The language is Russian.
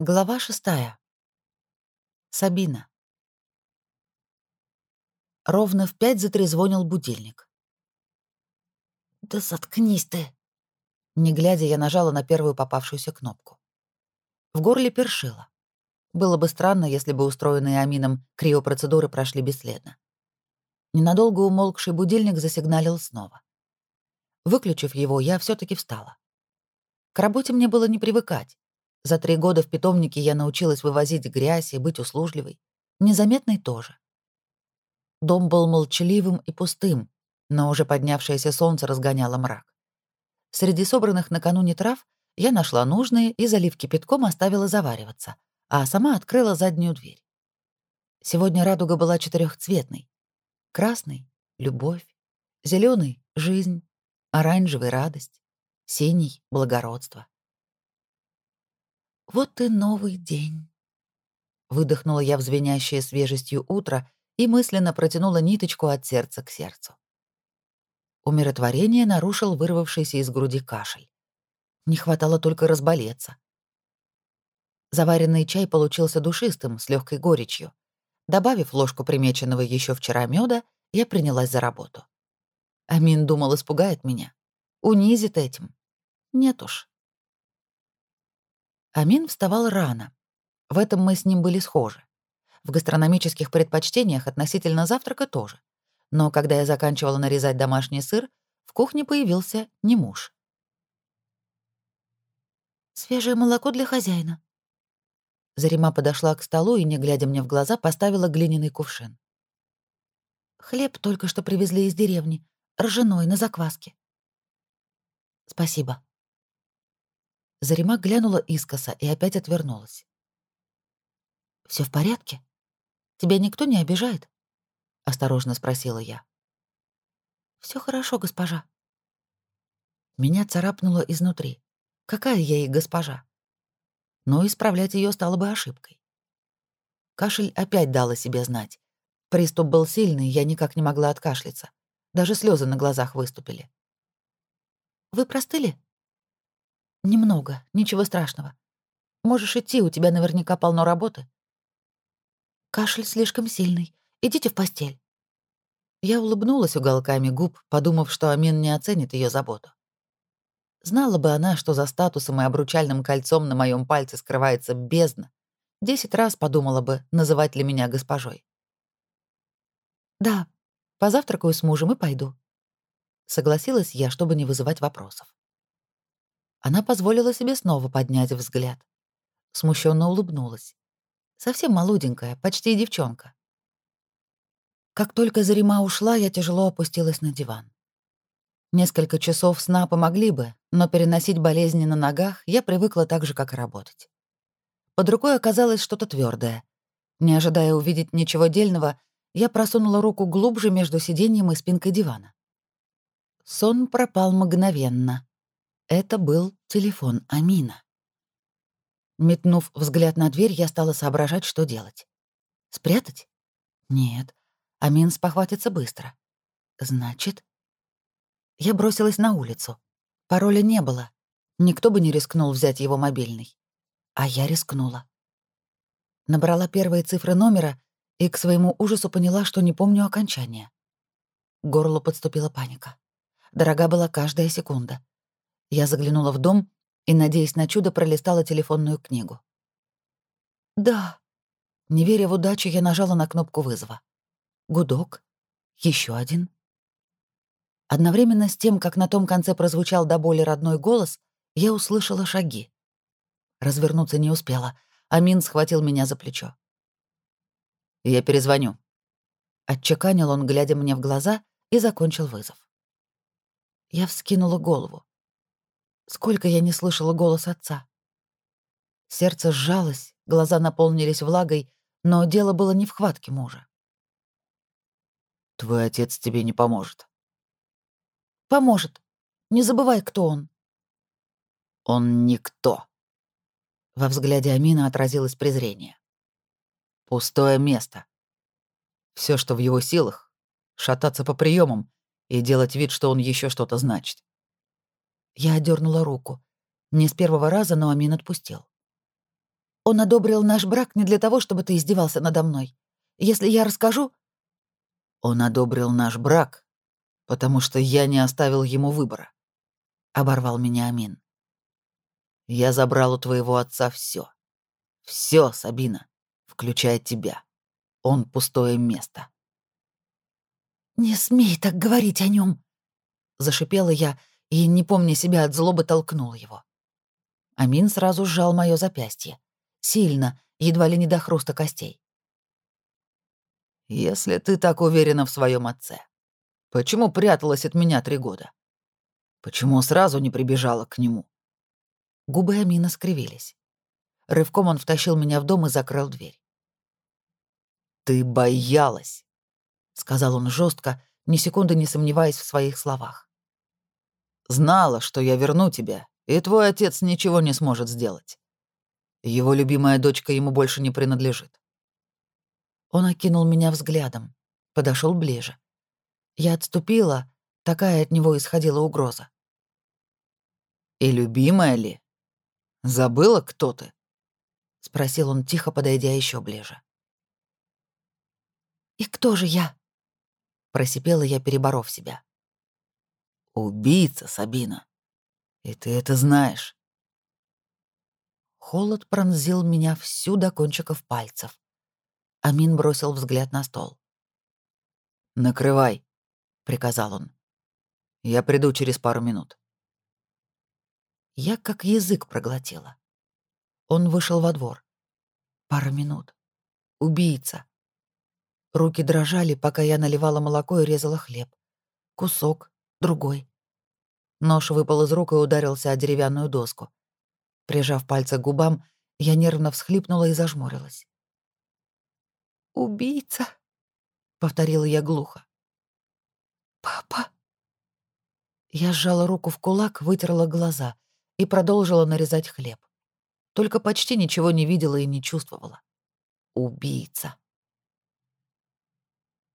Глава шестая. Сабина. Ровно в пять затрезвонил будильник. «Да заткнись ты!» Не глядя, я нажала на первую попавшуюся кнопку. В горле першило. Было бы странно, если бы устроенные Амином криопроцедуры прошли бесследно. Ненадолго умолкший будильник засигналил снова. Выключив его, я все таки встала. К работе мне было не привыкать. За три года в питомнике я научилась вывозить грязь и быть услужливой. Незаметной тоже. Дом был молчаливым и пустым, но уже поднявшееся солнце разгоняло мрак. Среди собранных накануне трав я нашла нужные и, залив кипятком, оставила завариваться, а сама открыла заднюю дверь. Сегодня радуга была четырехцветной. Красный — любовь, зеленый — жизнь, оранжевый — радость, синий — благородство. Вот и новый день. Выдохнула я в звенящее свежестью утро и мысленно протянула ниточку от сердца к сердцу. Умиротворение нарушил вырвавшийся из груди кашель. Не хватало только разболеться. Заваренный чай получился душистым, с легкой горечью. Добавив ложку примеченного еще вчера меда, я принялась за работу. Амин думал, испугает меня. Унизит этим. Нет уж. Амин вставал рано. В этом мы с ним были схожи. В гастрономических предпочтениях относительно завтрака тоже. Но когда я заканчивала нарезать домашний сыр, в кухне появился не муж. «Свежее молоко для хозяина». Зарима подошла к столу и, не глядя мне в глаза, поставила глиняный кувшин. «Хлеб только что привезли из деревни, ржаной, на закваске». «Спасибо», Зарима глянула искоса и опять отвернулась. Все в порядке? Тебя никто не обижает?» — осторожно спросила я. Все хорошо, госпожа». Меня царапнуло изнутри. Какая я ей госпожа? Но исправлять ее стало бы ошибкой. Кашель опять дал о себе знать. Приступ был сильный, я никак не могла откашляться. Даже слезы на глазах выступили. «Вы простыли?» «Немного, ничего страшного. Можешь идти, у тебя наверняка полно работы». «Кашель слишком сильный. Идите в постель». Я улыбнулась уголками губ, подумав, что Амин не оценит ее заботу. Знала бы она, что за статусом и обручальным кольцом на моем пальце скрывается бездна, десять раз подумала бы, называть ли меня госпожой. «Да, позавтракаю с мужем и пойду», — согласилась я, чтобы не вызывать вопросов. Она позволила себе снова поднять взгляд. Смущенно улыбнулась. Совсем молоденькая, почти девчонка. Как только Зарима ушла, я тяжело опустилась на диван. Несколько часов сна помогли бы, но переносить болезни на ногах я привыкла так же, как и работать. Под рукой оказалось что-то твердое. Не ожидая увидеть ничего дельного, я просунула руку глубже между сиденьем и спинкой дивана. Сон пропал мгновенно. Это был телефон Амина. Метнув взгляд на дверь, я стала соображать, что делать. Спрятать? Нет. Амин спохватится быстро. Значит... Я бросилась на улицу. Пароля не было. Никто бы не рискнул взять его мобильный. А я рискнула. Набрала первые цифры номера и к своему ужасу поняла, что не помню окончания. К горлу подступила паника. Дорога была каждая секунда. Я заглянула в дом и, надеясь на чудо, пролистала телефонную книгу. «Да». Не веря в удачу, я нажала на кнопку вызова. Гудок. еще один. Одновременно с тем, как на том конце прозвучал до боли родной голос, я услышала шаги. Развернуться не успела. Амин схватил меня за плечо. «Я перезвоню». Отчеканил он, глядя мне в глаза, и закончил вызов. Я вскинула голову. Сколько я не слышала голос отца. Сердце сжалось, глаза наполнились влагой, но дело было не в хватке мужа. «Твой отец тебе не поможет». «Поможет. Не забывай, кто он». «Он никто». Во взгляде Амина отразилось презрение. «Пустое место. Все, что в его силах — шататься по приемам и делать вид, что он еще что-то значит. Я отдернула руку. Не с первого раза, но Амин отпустил. Он одобрил наш брак не для того, чтобы ты издевался надо мной. Если я расскажу...» «Он одобрил наш брак, потому что я не оставил ему выбора», — оборвал меня Амин. «Я забрал у твоего отца все, все, Сабина, включая тебя. Он пустое место». «Не смей так говорить о нем, зашипела я и, не помня себя от злобы, толкнула его. Амин сразу сжал мое запястье. Сильно, едва ли не до хруста костей. «Если ты так уверена в своем отце, почему пряталась от меня три года? Почему сразу не прибежала к нему?» Губы Амина скривились. Рывком он втащил меня в дом и закрыл дверь. «Ты боялась», — сказал он жестко, ни секунды не сомневаясь в своих словах. «Знала, что я верну тебя, и твой отец ничего не сможет сделать. Его любимая дочка ему больше не принадлежит. Он окинул меня взглядом, подошел ближе. Я отступила, такая от него исходила угроза. «И любимая ли? Забыла, кто ты?» — спросил он, тихо подойдя еще ближе. «И кто же я?» — просипела я, переборов себя. «Убийца, Сабина. И ты это знаешь. Холод пронзил меня всю до кончиков пальцев. Амин бросил взгляд на стол. «Накрывай», — приказал он. «Я приду через пару минут». Я как язык проглотила. Он вышел во двор. Пара минут. Убийца. Руки дрожали, пока я наливала молоко и резала хлеб. Кусок, другой. Нож выпал из рук и ударился о деревянную доску. Прижав пальцы к губам, я нервно всхлипнула и зажмурилась. «Убийца», — повторила я глухо. «Папа». Я сжала руку в кулак, вытерла глаза и продолжила нарезать хлеб. Только почти ничего не видела и не чувствовала. Убийца.